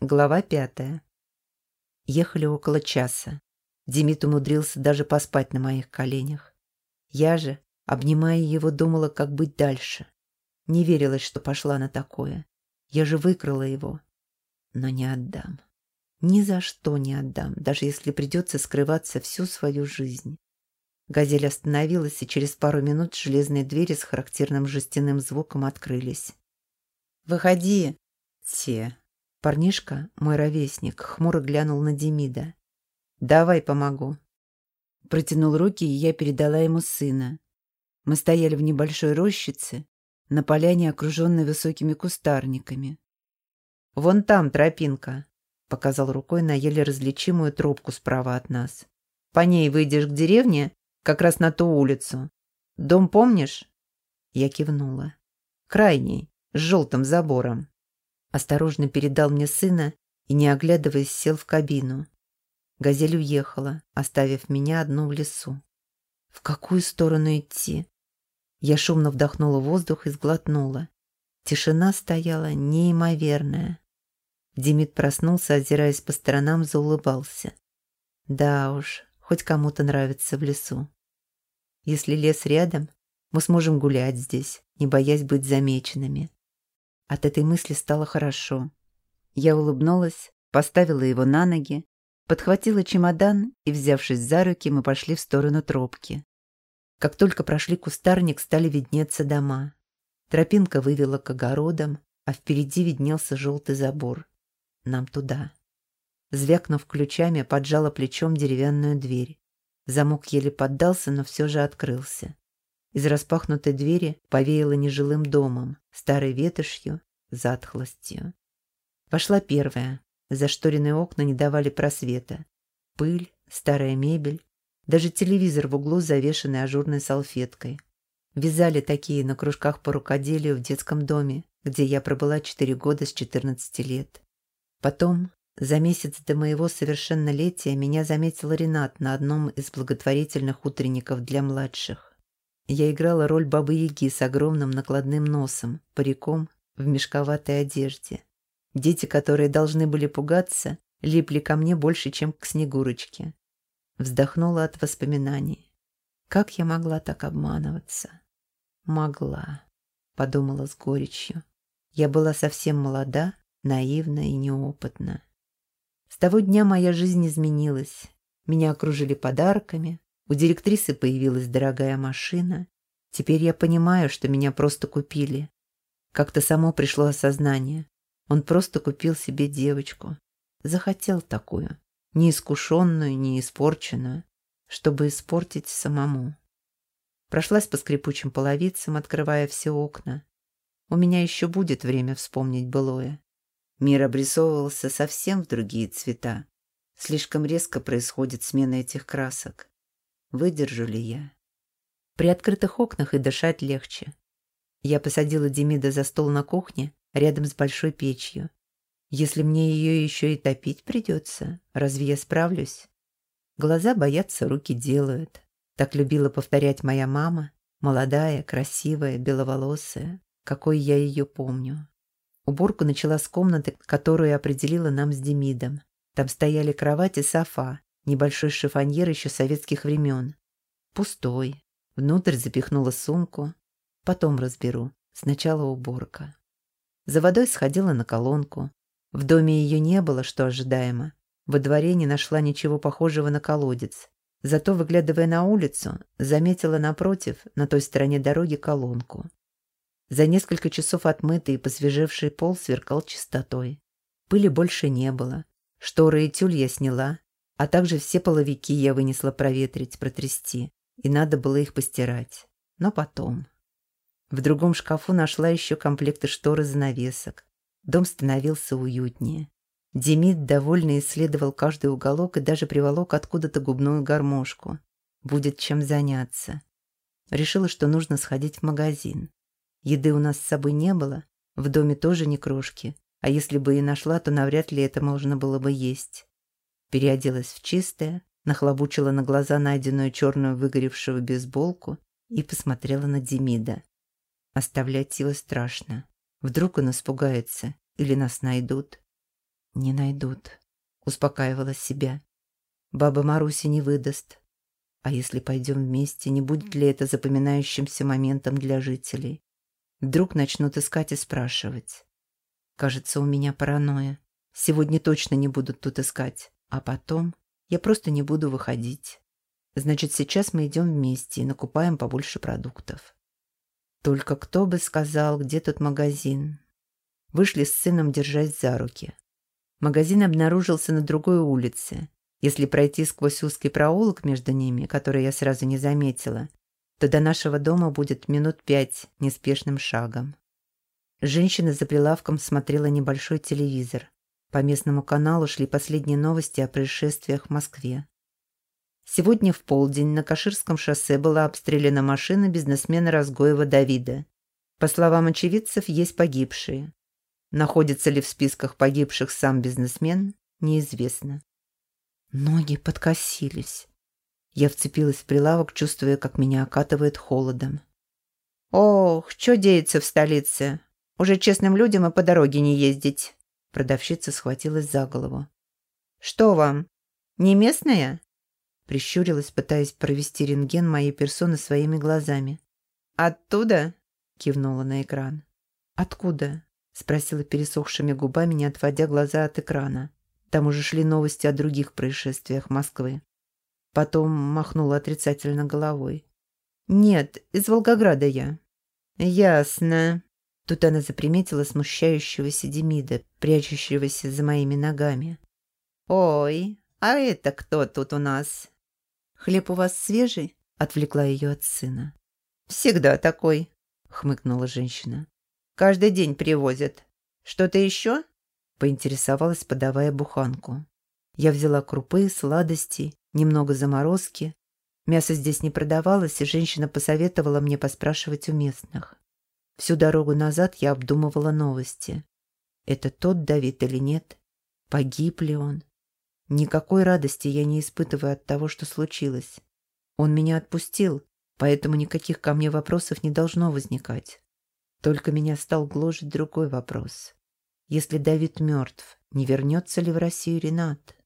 Глава пятая. Ехали около часа. Демид умудрился даже поспать на моих коленях. Я же, обнимая его, думала, как быть дальше. Не верилась, что пошла на такое. Я же выкрала его. Но не отдам. Ни за что не отдам, даже если придется скрываться всю свою жизнь. Газель остановилась, и через пару минут железные двери с характерным жестяным звуком открылись. «Выходи!» «Те!» Парнишка, мой ровесник, хмуро глянул на Демида. «Давай помогу». Протянул руки, и я передала ему сына. Мы стояли в небольшой рощице, на поляне, окруженной высокими кустарниками. «Вон там тропинка», — показал рукой на еле различимую тропку справа от нас. «По ней выйдешь к деревне, как раз на ту улицу. Дом помнишь?» Я кивнула. «Крайний, с желтым забором» осторожно передал мне сына и, не оглядываясь, сел в кабину. Газель уехала, оставив меня одну в лесу. В какую сторону идти? Я шумно вдохнула воздух и сглотнула. Тишина стояла неимоверная. Демид проснулся, озираясь по сторонам, заулыбался. Да уж, хоть кому-то нравится в лесу. Если лес рядом, мы сможем гулять здесь, не боясь быть замеченными. От этой мысли стало хорошо. Я улыбнулась, поставила его на ноги, подхватила чемодан и, взявшись за руки, мы пошли в сторону тропки. Как только прошли кустарник, стали виднеться дома. Тропинка вывела к огородам, а впереди виднелся желтый забор. Нам туда. Звякнув ключами, поджала плечом деревянную дверь. Замок еле поддался, но все же открылся. Из распахнутой двери повеяло нежилым домом, старой ветошью, затхлостью. Вошла первая. Зашторенные окна не давали просвета. Пыль, старая мебель, даже телевизор в углу завешенный ажурной салфеткой. Вязали такие на кружках по рукоделию в детском доме, где я пробыла четыре года с 14 лет. Потом, за месяц до моего совершеннолетия, меня заметил Ренат на одном из благотворительных утренников для младших. Я играла роль бабы-яги с огромным накладным носом, париком в мешковатой одежде. Дети, которые должны были пугаться, липли ко мне больше, чем к Снегурочке. Вздохнула от воспоминаний. Как я могла так обманываться? Могла, подумала с горечью. Я была совсем молода, наивна и неопытна. С того дня моя жизнь изменилась. Меня окружили подарками, у директрисы появилась дорогая машина. Теперь я понимаю, что меня просто купили. Как-то само пришло осознание. Он просто купил себе девочку. Захотел такую. Неискушенную, не испорченную. Чтобы испортить самому. Прошлась по скрипучим половицам, открывая все окна. У меня еще будет время вспомнить былое. Мир обрисовывался совсем в другие цвета. Слишком резко происходит смена этих красок. Выдержу ли я? При открытых окнах и дышать легче. Я посадила Демида за стол на кухне, рядом с большой печью. Если мне ее еще и топить придется, разве я справлюсь? Глаза боятся, руки делают. Так любила повторять моя мама, молодая, красивая, беловолосая, какой я ее помню. Уборку начала с комнаты, которую определила нам с Демидом. Там стояли кровать и софа, Небольшой шифоньер еще советских времен. Пустой. Внутрь запихнула сумку. Потом разберу. Сначала уборка. За водой сходила на колонку. В доме ее не было, что ожидаемо. Во дворе не нашла ничего похожего на колодец. Зато, выглядывая на улицу, заметила напротив, на той стороне дороги, колонку. За несколько часов отмытый и посвежевший пол сверкал чистотой. Пыли больше не было. Шторы и тюль я сняла, а также все половики я вынесла проветрить, протрясти, и надо было их постирать. Но потом. В другом шкафу нашла еще комплекты штор и занавесок. Дом становился уютнее. Демид довольно исследовал каждый уголок и даже приволок откуда-то губную гармошку. Будет чем заняться. Решила, что нужно сходить в магазин. Еды у нас с собой не было, в доме тоже не крошки, а если бы и нашла, то навряд ли это можно было бы есть переоделась в чистое, нахлобучила на глаза найденную черную выгоревшую бейсболку и посмотрела на Демида. Оставлять его страшно. Вдруг он испугается или нас найдут. Не найдут, успокаивала себя. Баба Маруся не выдаст. А если пойдем вместе, не будет ли это запоминающимся моментом для жителей? Вдруг начнут искать и спрашивать. Кажется, у меня паранойя. Сегодня точно не будут тут искать. А потом я просто не буду выходить. Значит, сейчас мы идем вместе и накупаем побольше продуктов. Только кто бы сказал, где тут магазин? Вышли с сыном, держась за руки. Магазин обнаружился на другой улице. Если пройти сквозь узкий проулок между ними, который я сразу не заметила, то до нашего дома будет минут пять неспешным шагом. Женщина за прилавком смотрела небольшой телевизор. По местному каналу шли последние новости о происшествиях в Москве. Сегодня в полдень на Каширском шоссе была обстреляна машина бизнесмена Разгоева Давида. По словам очевидцев, есть погибшие. Находится ли в списках погибших сам бизнесмен, неизвестно. Ноги подкосились. Я вцепилась в прилавок, чувствуя, как меня окатывает холодом. «Ох, что деется в столице? Уже честным людям и по дороге не ездить». Продавщица схватилась за голову. «Что вам? Не местная?» Прищурилась, пытаясь провести рентген моей персоны своими глазами. «Оттуда?» — кивнула на экран. «Откуда?» — спросила пересохшими губами, не отводя глаза от экрана. Там уже шли новости о других происшествиях Москвы. Потом махнула отрицательно головой. «Нет, из Волгограда я». «Ясно». Тут она заприметила смущающегося Демида, прячущегося за моими ногами. «Ой, а это кто тут у нас?» «Хлеб у вас свежий?» — отвлекла ее от сына. «Всегда такой», — хмыкнула женщина. «Каждый день привозят. Что-то еще?» — поинтересовалась, подавая буханку. Я взяла крупы, сладости, немного заморозки. Мясо здесь не продавалось, и женщина посоветовала мне поспрашивать у местных. Всю дорогу назад я обдумывала новости. Это тот Давид или нет? Погиб ли он? Никакой радости я не испытываю от того, что случилось. Он меня отпустил, поэтому никаких ко мне вопросов не должно возникать. Только меня стал гложить другой вопрос. Если Давид мертв, не вернется ли в Россию Ренат?